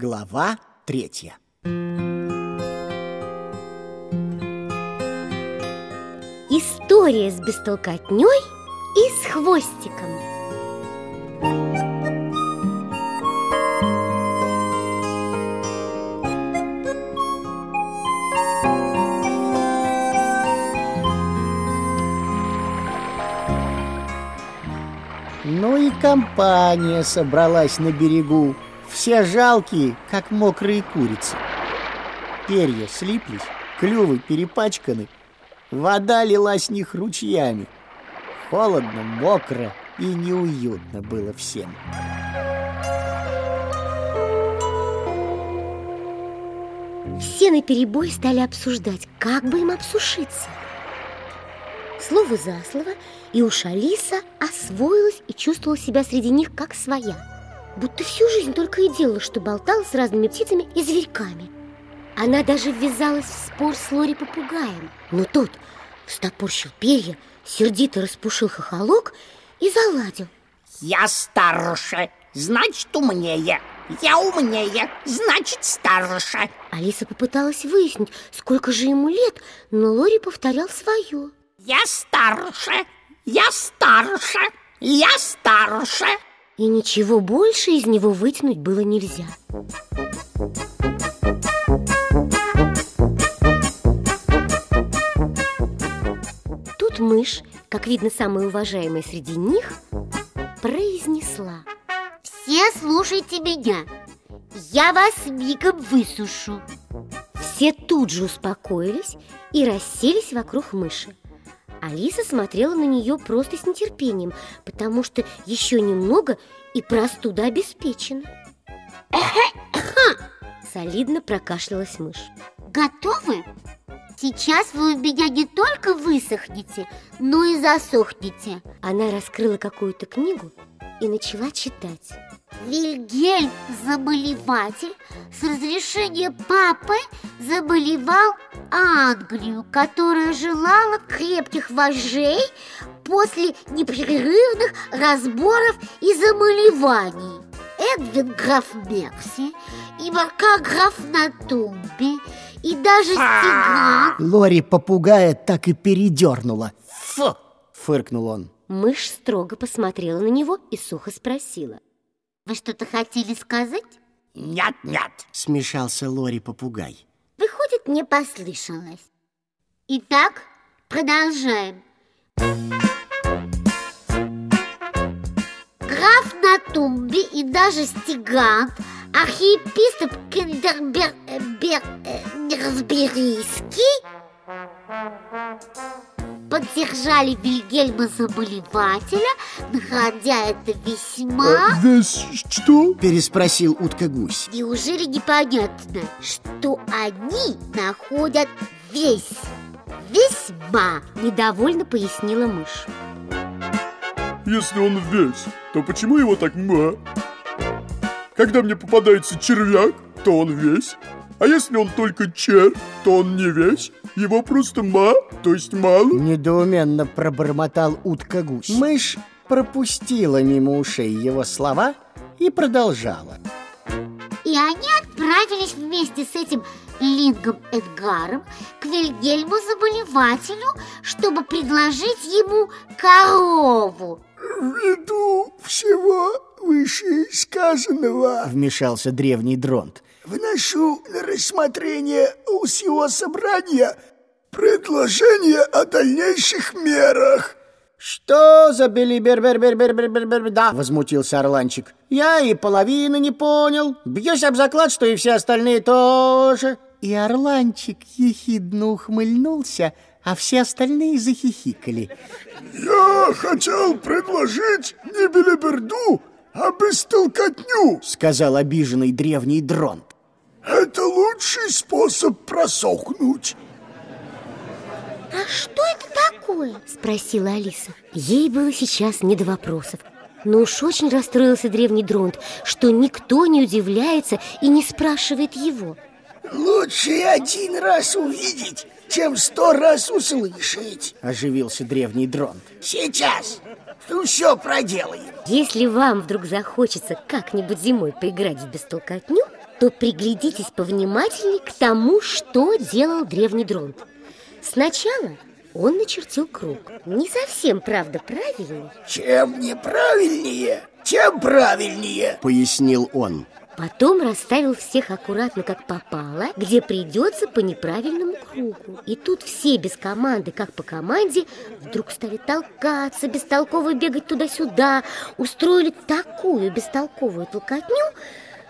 Глава третья. История с бестолкотней и с хвостиком. Ну и компания собралась на берегу. Все жалкие, как мокрые курицы. Перья слиплись, клювы перепачканы. Вода лилась с них ручьями. Холодно, мокро и неуютно было всем. Все наперебой стали обсуждать, как бы им обсушиться. Слово за слово, и уж Алиса освоилась и чувствовала себя среди них как своя. Будто всю жизнь только и делала, что болтала с разными птицами и зверьками. Она даже ввязалась в спор с Лори-попугаем. Но тот встопорщил перья, сердито распушил хохолок и заладил. Я старше, значит умнее. Я умнее, значит старше. Алиса попыталась выяснить, сколько же ему лет, но Лори повторял свое. Я старше, я старше, я старше. И ничего больше из него вытянуть было нельзя. Тут мышь, как видно, самая уважаемая среди них, произнесла. Все слушайте меня. Я вас мигом высушу. Все тут же успокоились и расселись вокруг мыши. Алиса смотрела на нее просто с нетерпением, потому что еще немного и простуда обеспечена. Солидно прокашлялась мышь. Готовы? Сейчас вы у меня не только высохнете, но и засохнете. Она раскрыла какую-то книгу и начала читать. Вильгельм Заболеватель с разрешения папы заболевал Англию, которая желала крепких вожжей после непрерывных разборов и замалеваний. Эдвин граф Мерси и Марка граф Натумби и даже Стиган Лори попугая так и передернула. Фу! Фыркнул он. Мышь строго посмотрела на него и сухо спросила. Вы что-то хотели сказать? Нет, нет. Смешался Лори попугай. Выходит, мне послышалось. Итак, продолжаем. Граф Натумби и даже Стигант, архиепископ Кендербер... э, Бер... э, Неразберийский поддержали Вильгельма Заболевателя, находя это весьма... Весь что? Переспросил утка-гусь. Неужели непонятно, что они находят весь, весьма? Недовольно пояснила мышь. Если он весь, то почему его так ма? Когда мне попадается червяк, то он весь. А если он только червь, то он не весь. Его просто ма, то есть мало. Недоуменно пробормотал утка-гусь. Мышь пропустила мимо ушей его слова и продолжала. И они отправились вместе с этим Лингом Эдгаром к Вильгельму Заболевателю, чтобы предложить ему корову. Ввиду всего вышесказанного Вмешался древний дронт. Вношу на рассмотрение у всего собрания предложение о дальнейших мерах. Что за бери-бер-бер-бер-бер-бер-бер-бер? Да, возмутился Орланчик. Я и половины не понял. Бьюсь об заклад, что и все остальные тоже. И Орланчик ехидно ухмыльнулся, а все остальные захихикали. Я хотел предложить не белиберду, а бестолкотню. Сказал обиженный древний дронт. Это лучший способ просохнуть. А что это такое? Спросила Алиса. Ей было сейчас не до вопросов. Но уж очень расстроился древний дронт, что никто не удивляется и не спрашивает его. Лучше один раз увидеть, чем сто раз услышать. Оживился древний дронт. Сейчас все проделаем. Если вам вдруг захочется как-нибудь зимой поиграть в бестолкотню, то приглядитесь повнимательнее к тому, что делал древний дронт. Сначала он начертил круг. Не совсем, правда, правильный. Чем неправильнее, тем правильнее, пояснил он. Потом расставил всех аккуратно, как попало, где придется по неправильному кругу. И тут все без команды, как по команде, вдруг стали толкаться, бестолково бегать туда-сюда, устроили такую бестолковую толкотню,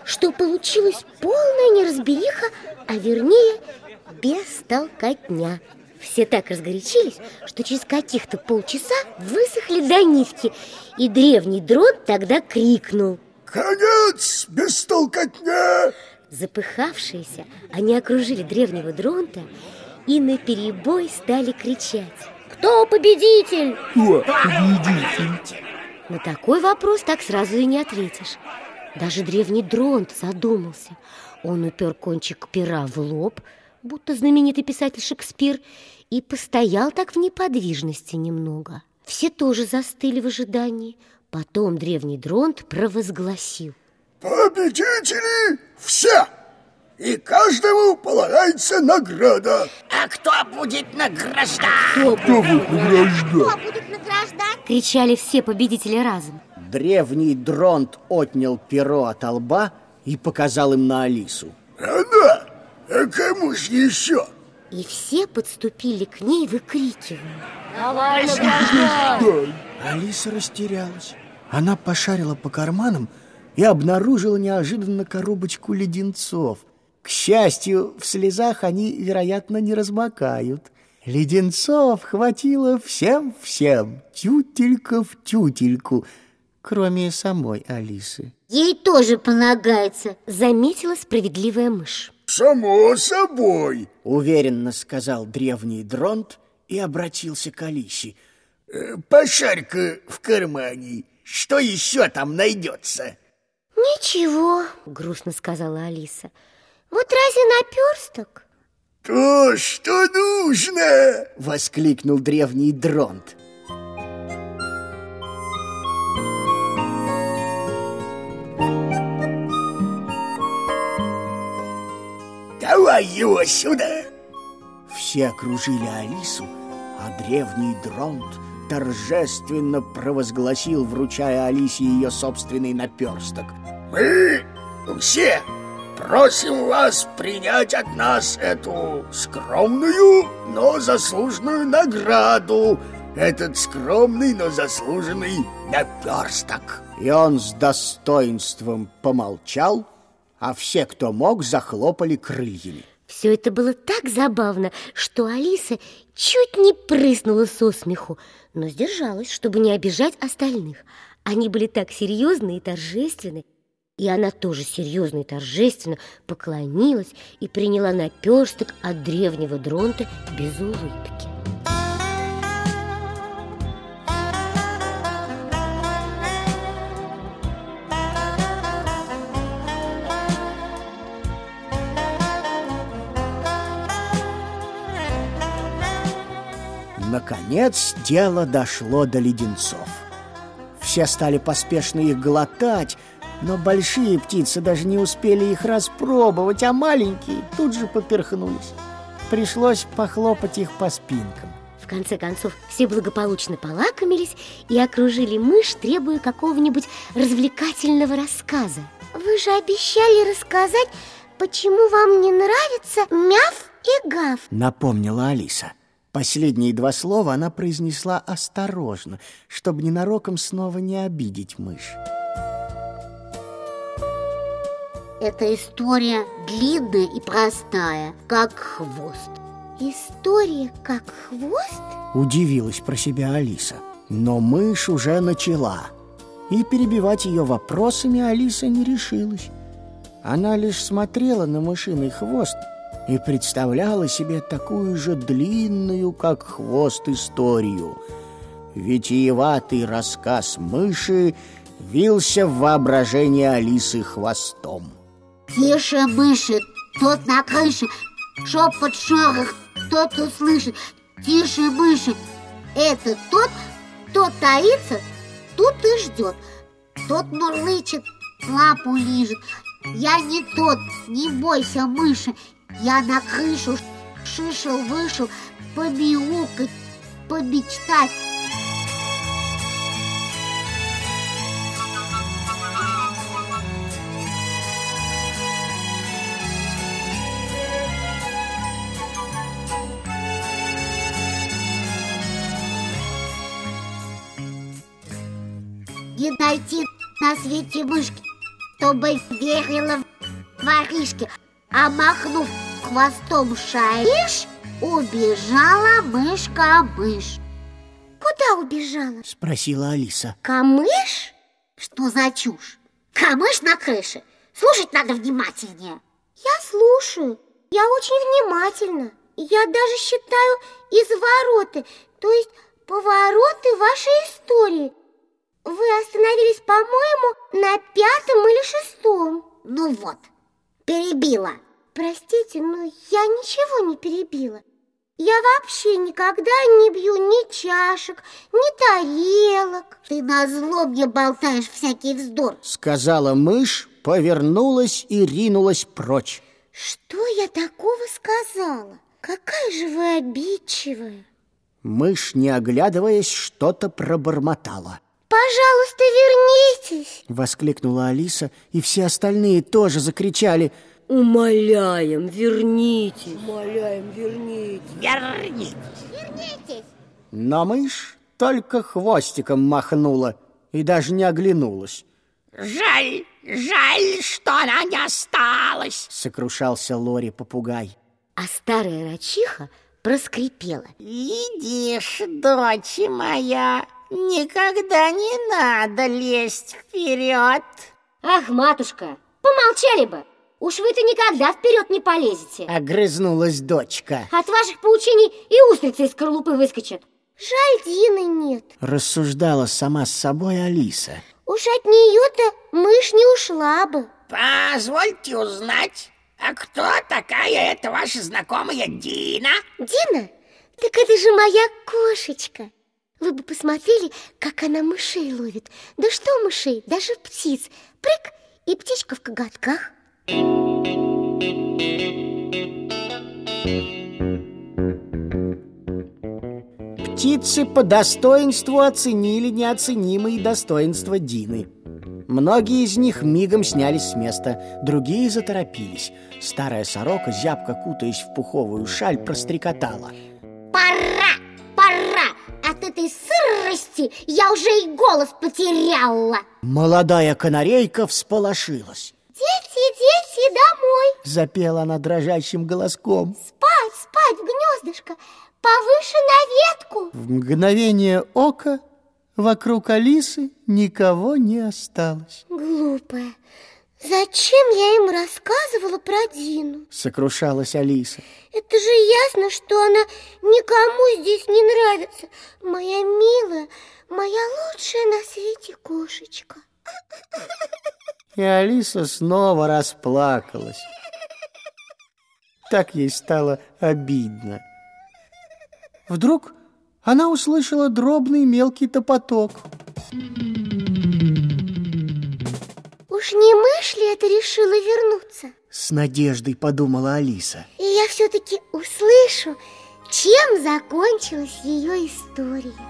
что получилась полная неразбериха, а вернее бестолкотня. Все так разгорячились, что через каких-то полчаса высохли до нитки, и древний дрон тогда крикнул – Конец, бестолкотня! Запыхавшиеся, они окружили древнего дронта и наперебой стали кричать. Кто победитель? Кто победитель? На такой вопрос так сразу и не ответишь. Даже древний дронт задумался. Он упер кончик пера в лоб, будто знаменитый писатель Шекспир, и постоял так в неподвижности немного. Все тоже застыли в ожидании, Потом древний Дронт провозгласил. Победители все! И каждому полагается награда. А кто будет награждать? Кто, Кто будет награждать? Кто будет награждать? Кричали все победители разом. Древний Дронт отнял перо от лба и показал им на Алису. Она? А кому ж еще? И все подступили к ней, выкрикивая. Давай награждай! Алиса растерялась. Она пошарила по карманам и обнаружила неожиданно коробочку леденцов. К счастью, в слезах они, вероятно, не размокают. Леденцов хватило всем-всем, тютелька в тютельку, кроме самой Алисы. Ей тоже полагается. Заметила справедливая мышь. Само собой. Уверенно сказал древний дронт и обратился к Алисе. Э, Пошарь-ка в кармане. Что еще там найдется? Ничего, грустно сказала Алиса. Вот разве наперсток? То, что нужно. Воскликнул древний дронт. Давай его сюда. Все окружили Алису, а древний дронт торжественно провозгласил, вручая Алисе ее собственный наперсток. Мы все просим вас принять от нас эту скромную, но заслуженную награду. Этот скромный, но заслуженный наперсток. И он с достоинством помолчал, а все, кто мог, захлопали крыльями. Все это было так забавно, что Алиса чуть не прыснула со смеху, но сдержалась, чтобы не обижать остальных. Они были так серьезны и торжественны, и она тоже серьезно и торжественно поклонилась и приняла наперсток от древнего дронта без улыбки. Наконец дело дошло до леденцов. Все стали поспешно их глотать, но большие птицы даже не успели их распробовать, а маленькие тут же поперхнулись. Пришлось похлопать их по спинкам. В конце концов, все благополучно полакомились и окружили мышь, требуя какого-нибудь развлекательного рассказа. Вы же обещали рассказать, почему вам не нравится мяв и гав. Напомнила Алиса. Последние два слова она произнесла осторожно, чтобы ненароком снова не обидеть мышь. Эта история длинная и простая, как хвост. История как хвост? Удивилась про себя Алиса. Но мышь уже начала. И перебивать ее вопросами Алиса не решилась. Она лишь смотрела на мышиный хвост и представляла себе такую же длинную, как хвост, историю. Витиеватый рассказ мыши вился в воображении Алисы хвостом. Тише, мыши, тот на крыше, шепот шорох, тот услышит. Тише, мыши, это тот, кто таится, тут и ждет. Тот мурлычет, лапу лижет, Я не тот, не бойся мыши. Я на крышу шишел вышел побиукать, побечтать. Не найти на свете мышки, чтобы верила в воришки, а махнув хвостом шариш, убежала мышка-мышь. Куда убежала? Спросила Алиса. Камыш? Что за чушь? Камыш на крыше. Слушать надо внимательнее. Я слушаю. Я очень внимательно. Я даже считаю извороты, то есть повороты вашей истории. Вы остановились, по-моему, на пятом или шестом. Ну вот, перебила. Простите, но я ничего не перебила. Я вообще никогда не бью ни чашек, ни тарелок. Ты на зло мне болтаешь всякий вздор. Сказала мышь, повернулась и ринулась прочь. Что я такого сказала? Какая же вы обидчивая. Мышь, не оглядываясь, что-то пробормотала. Пожалуйста, вернитесь. Воскликнула Алиса, и все остальные тоже закричали. Умоляем, вернитесь. Умоляем, вернитесь. Вернитесь. Вернитесь. Но мышь только хвостиком махнула и даже не оглянулась. Жаль, жаль, что она не осталась. Сокрушался Лори попугай. А старая рачиха проскрипела. Видишь, дочь моя, никогда не надо лезть вперед. Ах, матушка, помолчали бы. Уж вы-то никогда вперед не полезете. Огрызнулась дочка. От ваших поучений и устрицы из скорлупы выскочат. Жаль, Дины нет. Рассуждала сама с собой Алиса. Уж от нее-то мышь не ушла бы. Позвольте узнать, а кто такая эта ваша знакомая Дина? Дина? Так это же моя кошечка. Вы бы посмотрели, как она мышей ловит. Да что мышей, даже птиц. Прыг, и птичка в коготках. Птицы по достоинству оценили неоценимые достоинства Дины. Многие из них мигом снялись с места, другие заторопились. Старая сорока, зябко кутаясь в пуховую шаль, прострекотала. Пора, пора. От этой сырости я уже и голос потеряла. Молодая канарейка всполошилась. Дети, домой. Запела она дрожащим голоском. Спать, спать в гнездышко. Повыше на ветку. В мгновение ока вокруг Алисы никого не осталось. Глупая. Зачем я им рассказывала про Дину? Сокрушалась Алиса. Это же ясно, что она никому здесь не нравится. Моя милая, моя лучшая на свете кошечка. И Алиса снова расплакалась. Так ей стало обидно. Вдруг она услышала дробный мелкий топоток. Уж не мышь ли это решила вернуться? С надеждой подумала Алиса. И я все-таки услышу, чем закончилась ее история.